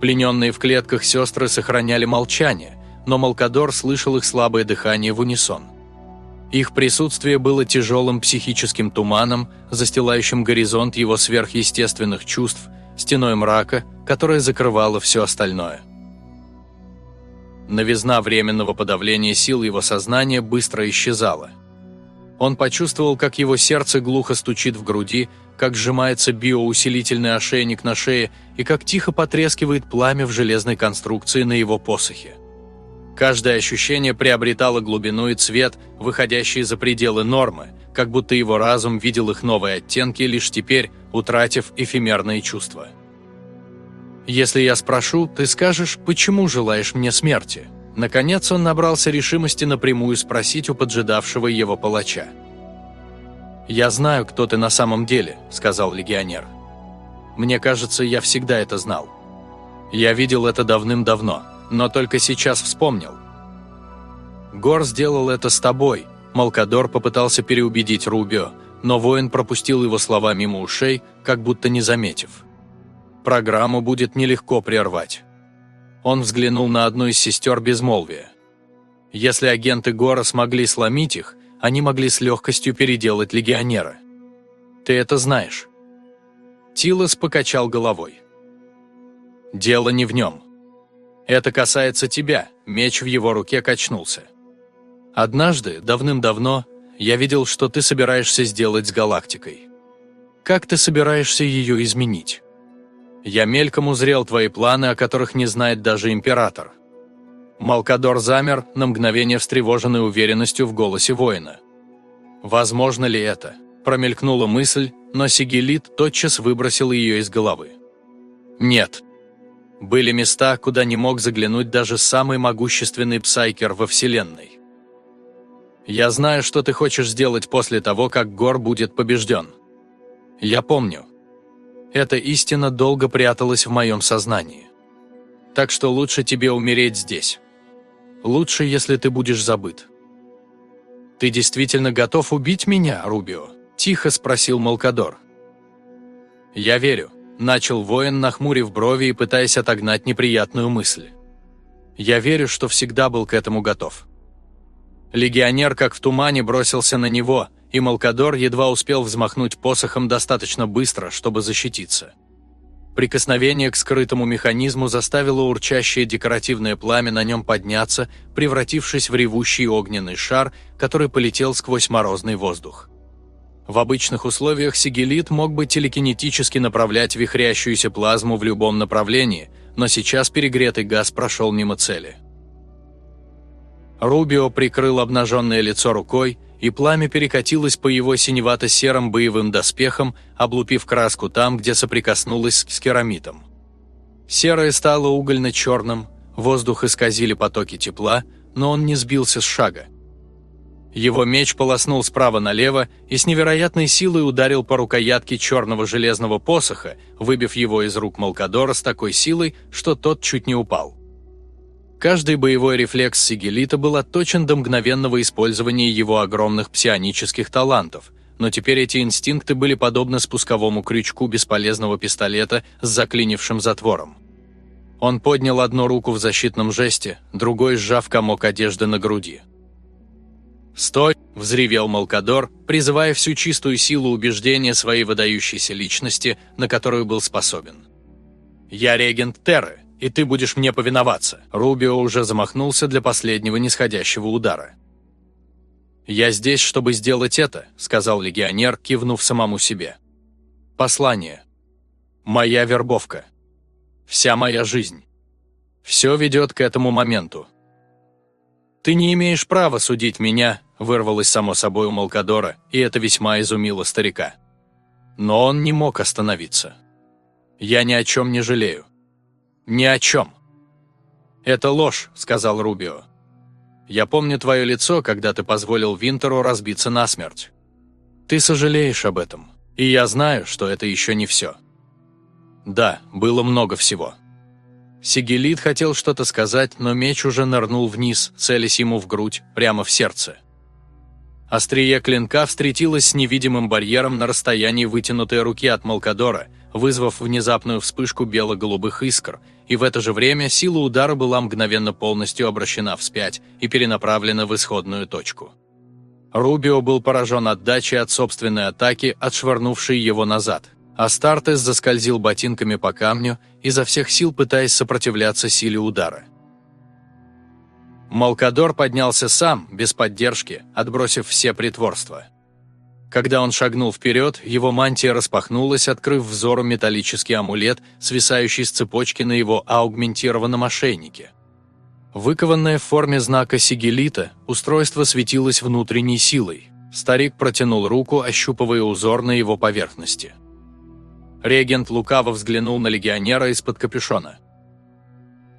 Плененные в клетках сестры сохраняли молчание, но Малкадор слышал их слабое дыхание в унисон. Их присутствие было тяжелым психическим туманом, застилающим горизонт его сверхъестественных чувств, стеной мрака, которая закрывала все остальное. Новизна временного подавления сил его сознания быстро исчезала. Он почувствовал, как его сердце глухо стучит в груди, как сжимается биоусилительный ошейник на шее и как тихо потрескивает пламя в железной конструкции на его посохе. Каждое ощущение приобретало глубину и цвет, выходящие за пределы нормы, как будто его разум видел их новые оттенки лишь теперь, утратив эфемерные чувства. Если я спрошу, ты скажешь, почему желаешь мне смерти?» Наконец он набрался решимости напрямую спросить у поджидавшего его палача. «Я знаю, кто ты на самом деле», — сказал легионер. «Мне кажется, я всегда это знал. Я видел это давным-давно, но только сейчас вспомнил. Гор сделал это с тобой», — Малкадор попытался переубедить Рубио, но воин пропустил его слова мимо ушей, как будто не заметив. Программу будет нелегко прервать. Он взглянул на одну из сестер безмолвия. Если агенты Гора смогли сломить их, они могли с легкостью переделать легионера. Ты это знаешь. Тилос покачал головой. Дело не в нем. Это касается тебя, меч в его руке качнулся. Однажды, давным-давно, я видел, что ты собираешься сделать с галактикой. Как ты собираешься ее изменить? Я мельком узрел твои планы, о которых не знает даже император». Малкадор замер, на мгновение встревоженной уверенностью в голосе воина. «Возможно ли это?» – промелькнула мысль, но Сигелит тотчас выбросил ее из головы. «Нет. Были места, куда не мог заглянуть даже самый могущественный псайкер во Вселенной. Я знаю, что ты хочешь сделать после того, как Гор будет побежден. Я помню. Эта истина долго пряталась в моем сознании. Так что лучше тебе умереть здесь. Лучше, если ты будешь забыт. «Ты действительно готов убить меня, Рубио?» – тихо спросил Малкадор. «Я верю», – начал воин, нахмурив брови и пытаясь отогнать неприятную мысль. «Я верю, что всегда был к этому готов». Легионер, как в тумане, бросился на него, и Малкадор едва успел взмахнуть посохом достаточно быстро, чтобы защититься. Прикосновение к скрытому механизму заставило урчащее декоративное пламя на нем подняться, превратившись в ревущий огненный шар, который полетел сквозь морозный воздух. В обычных условиях сигелит мог бы телекинетически направлять вихрящуюся плазму в любом направлении, но сейчас перегретый газ прошел мимо цели. Рубио прикрыл обнаженное лицо рукой, и пламя перекатилось по его синевато-серым боевым доспехам, облупив краску там, где соприкоснулось с керамитом. Серое стало угольно-черным, воздух исказили потоки тепла, но он не сбился с шага. Его меч полоснул справа налево и с невероятной силой ударил по рукоятке черного железного посоха, выбив его из рук Малкадора с такой силой, что тот чуть не упал. Каждый боевой рефлекс Сигелита был отточен до мгновенного использования его огромных псионических талантов, но теперь эти инстинкты были подобны спусковому крючку бесполезного пистолета с заклинившим затвором. Он поднял одну руку в защитном жесте, другой сжав комок одежды на груди. «Стой!» – взревел Малкадор, призывая всю чистую силу убеждения своей выдающейся личности, на которую был способен. «Я регент Терры, и ты будешь мне повиноваться». Рубио уже замахнулся для последнего нисходящего удара. «Я здесь, чтобы сделать это», — сказал легионер, кивнув самому себе. «Послание. Моя вербовка. Вся моя жизнь. Все ведет к этому моменту. Ты не имеешь права судить меня», — вырвалось само собой у Малкадора, и это весьма изумило старика. Но он не мог остановиться. «Я ни о чем не жалею. «Ни о чем». «Это ложь», — сказал Рубио. «Я помню твое лицо, когда ты позволил Винтеру разбиться насмерть. Ты сожалеешь об этом, и я знаю, что это еще не все». «Да, было много всего». Сигелит хотел что-то сказать, но меч уже нырнул вниз, целясь ему в грудь, прямо в сердце. Острие клинка встретилось с невидимым барьером на расстоянии вытянутой руки от Малкадора, вызвав внезапную вспышку бело-голубых искр, и в это же время сила удара была мгновенно полностью обращена вспять и перенаправлена в исходную точку. Рубио был поражен отдачей от собственной атаки, отшвырнувшей его назад. Астартес заскользил ботинками по камню, изо всех сил пытаясь сопротивляться силе удара. Малкадор поднялся сам, без поддержки, отбросив все притворства. Когда он шагнул вперед, его мантия распахнулась, открыв взору металлический амулет, свисающий с цепочки на его аугментированном ошейнике. Выкованное в форме знака сигелита, устройство светилось внутренней силой. Старик протянул руку, ощупывая узор на его поверхности. Регент лукаво взглянул на легионера из-под капюшона.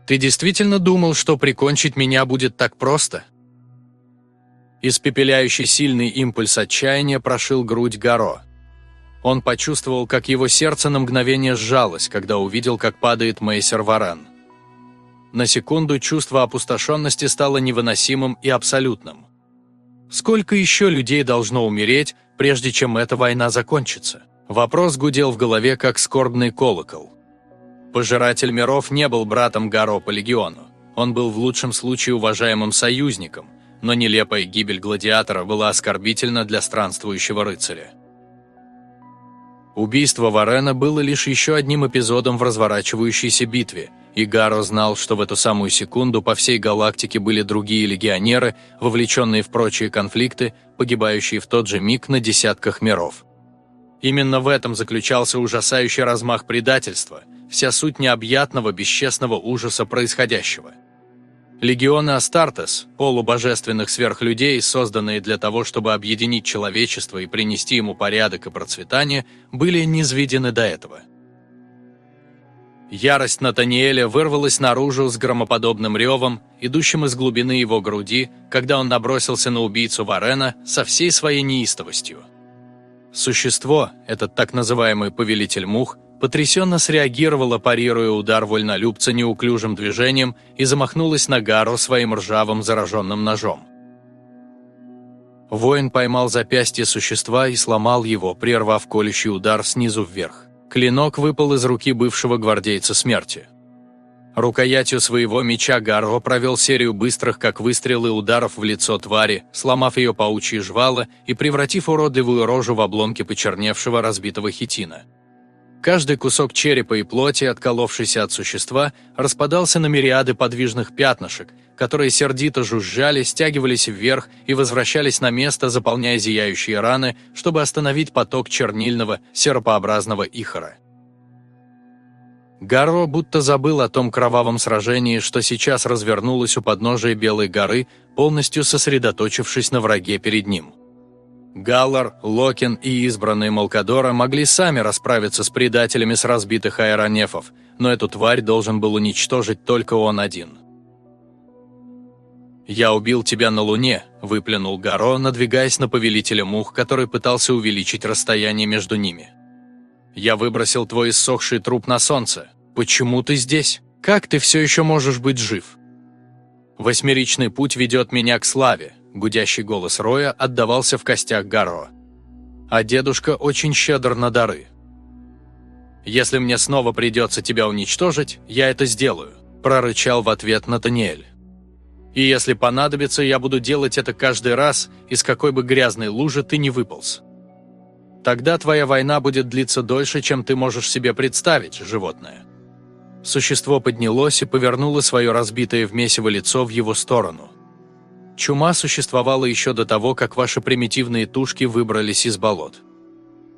«Ты действительно думал, что прикончить меня будет так просто?» Испепеляющий сильный импульс отчаяния прошил грудь Гаро. Он почувствовал, как его сердце на мгновение сжалось, когда увидел, как падает Мейсер Варан. На секунду чувство опустошенности стало невыносимым и абсолютным. Сколько еще людей должно умереть, прежде чем эта война закончится? Вопрос гудел в голове, как скорбный колокол. Пожиратель миров не был братом Гаро по легиону. Он был в лучшем случае уважаемым союзником, но нелепая гибель гладиатора была оскорбительна для странствующего рыцаря. Убийство Варена было лишь еще одним эпизодом в разворачивающейся битве, и Гаро знал, что в эту самую секунду по всей галактике были другие легионеры, вовлеченные в прочие конфликты, погибающие в тот же миг на десятках миров. Именно в этом заключался ужасающий размах предательства, вся суть необъятного бесчестного ужаса происходящего – Легионы Астартес, полубожественных сверхлюдей, созданные для того, чтобы объединить человечество и принести ему порядок и процветание, были низведены до этого. Ярость Натаниэля вырвалась наружу с громоподобным ревом, идущим из глубины его груди, когда он набросился на убийцу Варена со всей своей неистовостью. Существо, этот так называемый повелитель мух, потрясенно среагировало, парируя удар вольнолюбца неуклюжим движением и замахнулось на Гару своим ржавым зараженным ножом. Воин поймал запястье существа и сломал его, прервав колющий удар снизу вверх. Клинок выпал из руки бывшего гвардейца смерти. Рукоятью своего меча Гарво провел серию быстрых, как выстрелы, ударов в лицо твари, сломав ее паучьи жвала и превратив уродливую рожу в обломки почерневшего разбитого хитина. Каждый кусок черепа и плоти, отколовшийся от существа, распадался на мириады подвижных пятнышек, которые сердито жужжали, стягивались вверх и возвращались на место, заполняя зияющие раны, чтобы остановить поток чернильного, серпообразного ихора. Гарро будто забыл о том кровавом сражении, что сейчас развернулось у подножия Белой горы, полностью сосредоточившись на враге перед ним. Галлар, Локин и избранные Малкадора могли сами расправиться с предателями с разбитых аэронефов, но эту тварь должен был уничтожить только он один. «Я убил тебя на Луне», – выплюнул Гаро, надвигаясь на повелителя мух, который пытался увеличить расстояние между ними. «Я выбросил твой иссохший труп на солнце. Почему ты здесь? Как ты все еще можешь быть жив?» «Восьмеричный путь ведет меня к славе», – гудящий голос Роя отдавался в костях Гаро. «А дедушка очень щедр на дары». «Если мне снова придется тебя уничтожить, я это сделаю», – прорычал в ответ Натаниэль. И если понадобится, я буду делать это каждый раз, из какой бы грязной лужи ты не выполз. Тогда твоя война будет длиться дольше, чем ты можешь себе представить, животное». Существо поднялось и повернуло свое разбитое в месиво лицо в его сторону. Чума существовала еще до того, как ваши примитивные тушки выбрались из болот.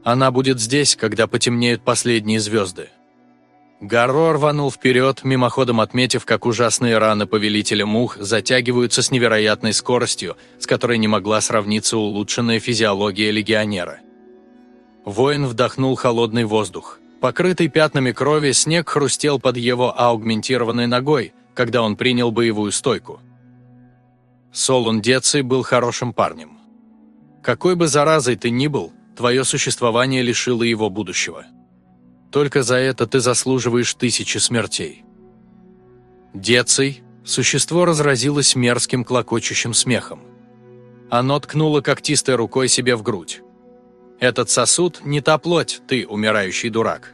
Она будет здесь, когда потемнеют последние звезды. Гарро рванул вперед, мимоходом отметив, как ужасные раны повелителя мух затягиваются с невероятной скоростью, с которой не могла сравниться улучшенная физиология легионера. Воин вдохнул холодный воздух. Покрытый пятнами крови, снег хрустел под его аугментированной ногой, когда он принял боевую стойку. Солун Деций был хорошим парнем. Какой бы заразой ты ни был, твое существование лишило его будущего. Только за это ты заслуживаешь тысячи смертей». Деций, существо разразилось мерзким клокочущим смехом. Оно ткнуло когтистой рукой себе в грудь. «Этот сосуд не та плоть, ты, умирающий дурак.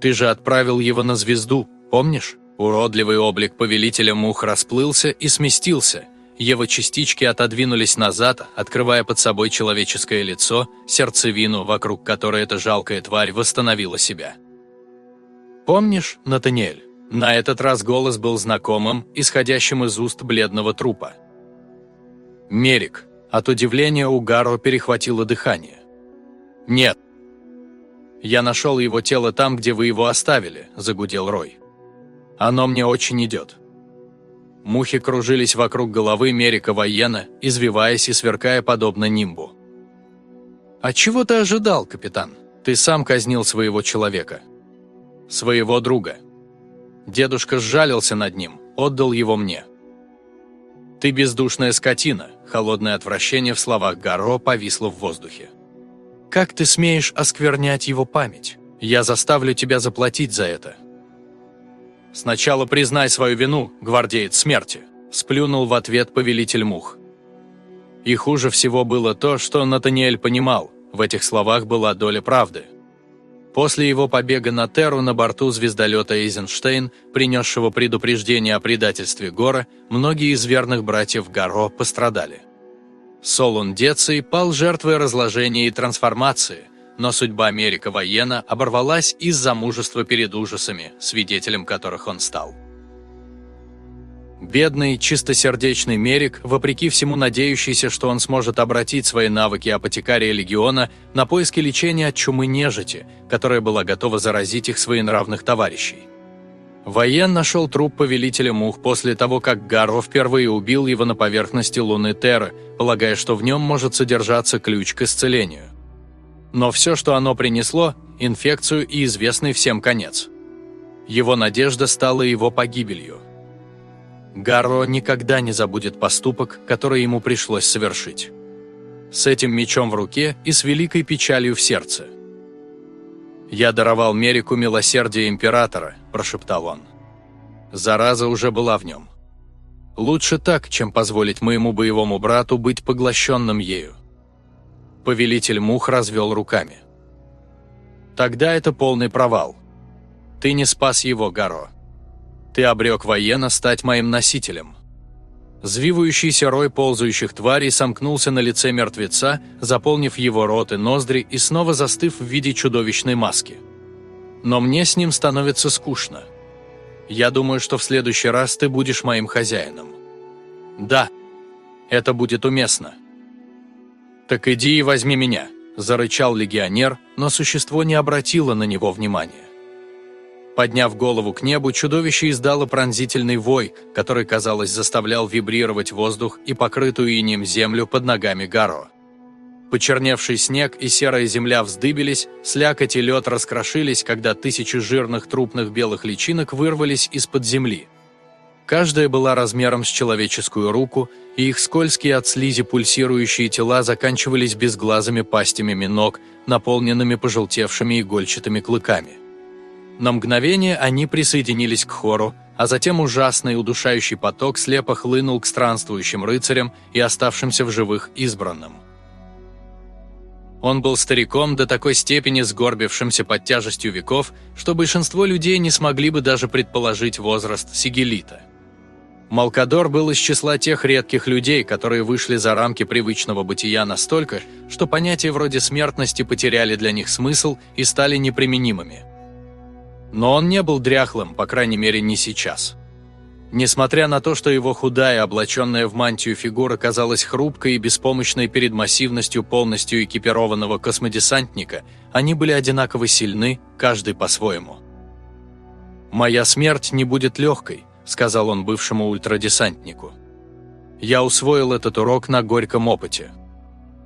Ты же отправил его на звезду, помнишь?» Уродливый облик повелителя мух расплылся и сместился, его частички отодвинулись назад, открывая под собой человеческое лицо, сердцевину, вокруг которой эта жалкая тварь восстановила себя. «Помнишь, Натаниэль?» На этот раз голос был знакомым, исходящим из уст бледного трупа. «Мерик». От удивления у Гаро перехватило дыхание. «Нет». «Я нашел его тело там, где вы его оставили», – загудел Рой. «Оно мне очень идет». Мухи кружились вокруг головы Мерика Воена, извиваясь и сверкая подобно нимбу. «А чего ты ожидал, капитан? Ты сам казнил своего человека. Своего друга. Дедушка сжалился над ним, отдал его мне. Ты бездушная скотина», холодное отвращение в словах Гаро повисло в воздухе. «Как ты смеешь осквернять его память? Я заставлю тебя заплатить за это», «Сначала признай свою вину, гвардеец смерти», – сплюнул в ответ повелитель мух. И хуже всего было то, что Натаниэль понимал, в этих словах была доля правды. После его побега на Терру на борту звездолета Эйзенштейн, принесшего предупреждение о предательстве Гора, многие из верных братьев Гаро пострадали. Солун Деций пал жертвой разложения и трансформации – но судьба Америка воена оборвалась из-за мужества перед ужасами, свидетелем которых он стал. Бедный, чистосердечный Мерик, вопреки всему надеющийся, что он сможет обратить свои навыки апотекария Легиона на поиски лечения от чумы нежити, которая была готова заразить их своенравных товарищей. Воен нашел труп повелителя мух после того, как Гарво впервые убил его на поверхности луны Терры, полагая, что в нем может содержаться ключ к исцелению но все, что оно принесло – инфекцию и известный всем конец. Его надежда стала его погибелью. Гарро никогда не забудет поступок, который ему пришлось совершить. С этим мечом в руке и с великой печалью в сердце. «Я даровал Мерику милосердие императора», – прошептал он. Зараза уже была в нем. Лучше так, чем позволить моему боевому брату быть поглощенным ею. Повелитель мух развел руками. Тогда это полный провал. Ты не спас его, Гаро. Ты обрек воена стать моим носителем. Звивающийся рой ползающих тварей сомкнулся на лице мертвеца, заполнив его рот и ноздри и снова застыв в виде чудовищной маски. Но мне с ним становится скучно. Я думаю, что в следующий раз ты будешь моим хозяином. Да, это будет уместно. Так иди и возьми меня, зарычал легионер, но существо не обратило на него внимания. Подняв голову к небу, чудовище издало пронзительный вой, который, казалось, заставлял вибрировать воздух и покрытую инеем землю под ногами Гаро. Почерневший снег и серая земля вздыбились, слякоть и лед раскрошились, когда тысячи жирных трупных белых личинок вырвались из-под земли. Каждая была размером с человеческую руку, и их скользкие от слизи пульсирующие тела заканчивались безглазыми пастями миног, наполненными пожелтевшими игольчатыми клыками. На мгновение они присоединились к хору, а затем ужасный удушающий поток слепо хлынул к странствующим рыцарям и оставшимся в живых избранным. Он был стариком до такой степени сгорбившимся под тяжестью веков, что большинство людей не смогли бы даже предположить возраст Сигелита. Малкадор был из числа тех редких людей, которые вышли за рамки привычного бытия настолько, что понятия вроде смертности потеряли для них смысл и стали неприменимыми. Но он не был дряхлым, по крайней мере не сейчас. Несмотря на то, что его худая, облаченная в мантию фигура казалась хрупкой и беспомощной перед массивностью полностью экипированного космодесантника, они были одинаково сильны, каждый по-своему. «Моя смерть не будет легкой», – сказал он бывшему ультрадесантнику. «Я усвоил этот урок на горьком опыте».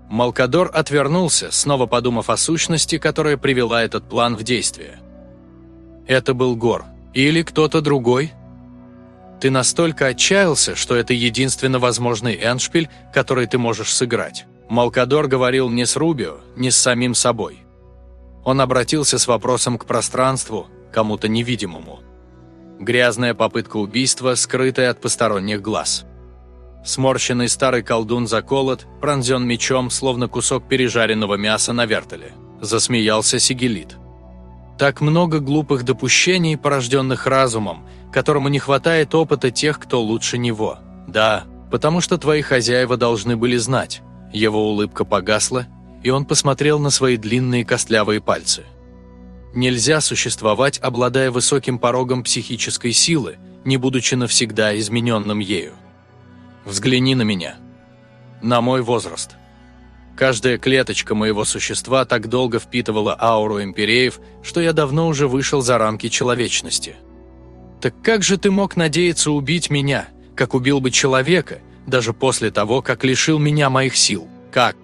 Малкадор отвернулся, снова подумав о сущности, которая привела этот план в действие. «Это был Гор. Или кто-то другой?» Ты настолько отчаялся, что это единственно возможный эншпиль, который ты можешь сыграть. Малкадор говорил не с Рубио, не с самим собой. Он обратился с вопросом к пространству, кому-то невидимому. Грязная попытка убийства, скрытая от посторонних глаз. Сморщенный старый колдун заколот, пронзен мечом, словно кусок пережаренного мяса на вертеле. Засмеялся Сигелит. Так много глупых допущений, порожденных разумом, которому не хватает опыта тех, кто лучше него. Да, потому что твои хозяева должны были знать. Его улыбка погасла, и он посмотрел на свои длинные костлявые пальцы. Нельзя существовать, обладая высоким порогом психической силы, не будучи навсегда измененным ею. Взгляни на меня. На мой возраст. Каждая клеточка моего существа так долго впитывала ауру импереев, что я давно уже вышел за рамки человечности. Так как же ты мог надеяться убить меня, как убил бы человека, даже после того, как лишил меня моих сил? Как?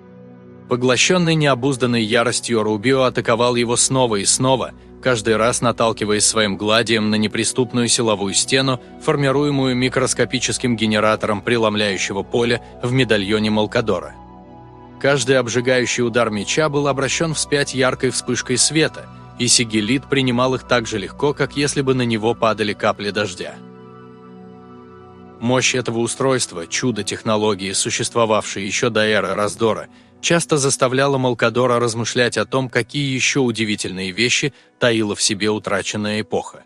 Поглощенный необузданной яростью Рубио атаковал его снова и снова, каждый раз наталкиваясь своим гладием на неприступную силовую стену, формируемую микроскопическим генератором преломляющего поля в медальоне Малкадора. Каждый обжигающий удар меча был обращен вспять яркой вспышкой света – и Сигелит принимал их так же легко, как если бы на него падали капли дождя. Мощь этого устройства, чудо технологии, существовавшей еще до эры раздора, часто заставляла Малкадора размышлять о том, какие еще удивительные вещи таила в себе утраченная эпоха.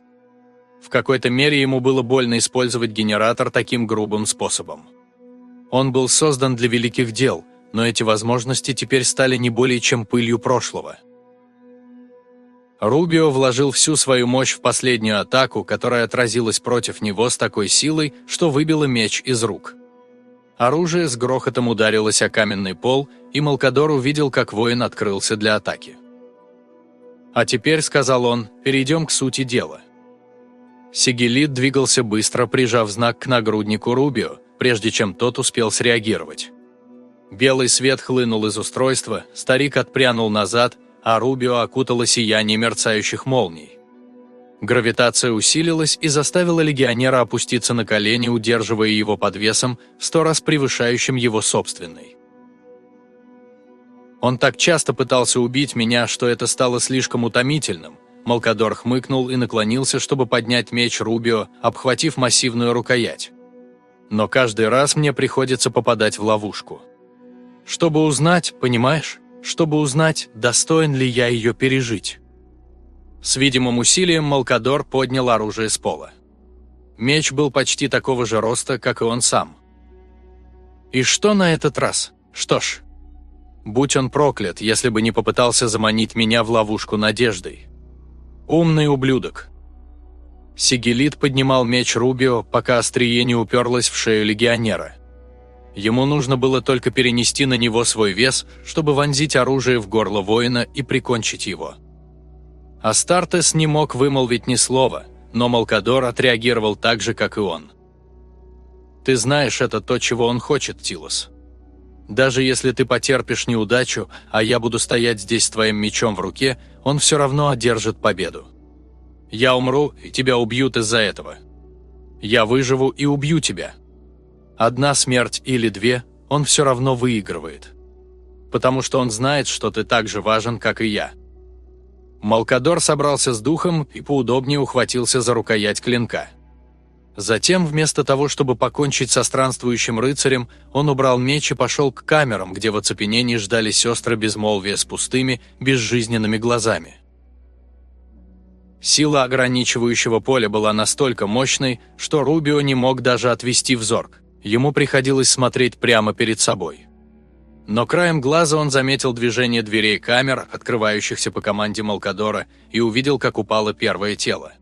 В какой-то мере ему было больно использовать генератор таким грубым способом. Он был создан для великих дел, но эти возможности теперь стали не более чем пылью прошлого – Рубио вложил всю свою мощь в последнюю атаку, которая отразилась против него с такой силой, что выбило меч из рук. Оружие с грохотом ударилось о каменный пол, и Малкадор увидел, как воин открылся для атаки. «А теперь», — сказал он, — «перейдем к сути дела». Сигелит двигался быстро, прижав знак к нагруднику Рубио, прежде чем тот успел среагировать. Белый свет хлынул из устройства, старик отпрянул назад — а Рубио окутало сияние мерцающих молний. Гравитация усилилась и заставила легионера опуститься на колени, удерживая его под весом, в сто раз превышающим его собственный. Он так часто пытался убить меня, что это стало слишком утомительным. Малкадор хмыкнул и наклонился, чтобы поднять меч Рубио, обхватив массивную рукоять. Но каждый раз мне приходится попадать в ловушку. Чтобы узнать, понимаешь? Чтобы узнать, достоин ли я ее пережить. С видимым усилием Малкадор поднял оружие с пола. Меч был почти такого же роста, как и он сам. И что на этот раз? Что ж, будь он проклят, если бы не попытался заманить меня в ловушку надеждой. Умный ублюдок. Сигелит поднимал меч Рубио, пока острие не уперлось в шею легионера. Ему нужно было только перенести на него свой вес, чтобы вонзить оружие в горло воина и прикончить его. Астартес не мог вымолвить ни слова, но Малкадор отреагировал так же, как и он. «Ты знаешь, это то, чего он хочет, Тилос. Даже если ты потерпишь неудачу, а я буду стоять здесь с твоим мечом в руке, он все равно одержит победу. Я умру, и тебя убьют из-за этого. Я выживу и убью тебя. Одна смерть или две, он все равно выигрывает. Потому что он знает, что ты так же важен, как и я. Малкадор собрался с духом и поудобнее ухватился за рукоять клинка. Затем, вместо того, чтобы покончить со странствующим рыцарем, он убрал меч и пошел к камерам, где в оцепенении ждали сестры безмолвия с пустыми, безжизненными глазами. Сила ограничивающего поля была настолько мощной, что Рубио не мог даже отвести взор. Ему приходилось смотреть прямо перед собой. Но краем глаза он заметил движение дверей камер, открывающихся по команде Малкадора, и увидел, как упало первое тело.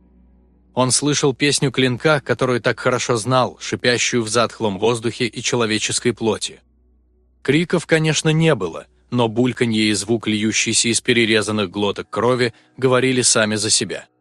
Он слышал песню клинка, которую так хорошо знал, шипящую в затхлом воздухе и человеческой плоти. Криков, конечно, не было, но бульканье и звук, льющийся из перерезанных глоток крови, говорили сами за себя –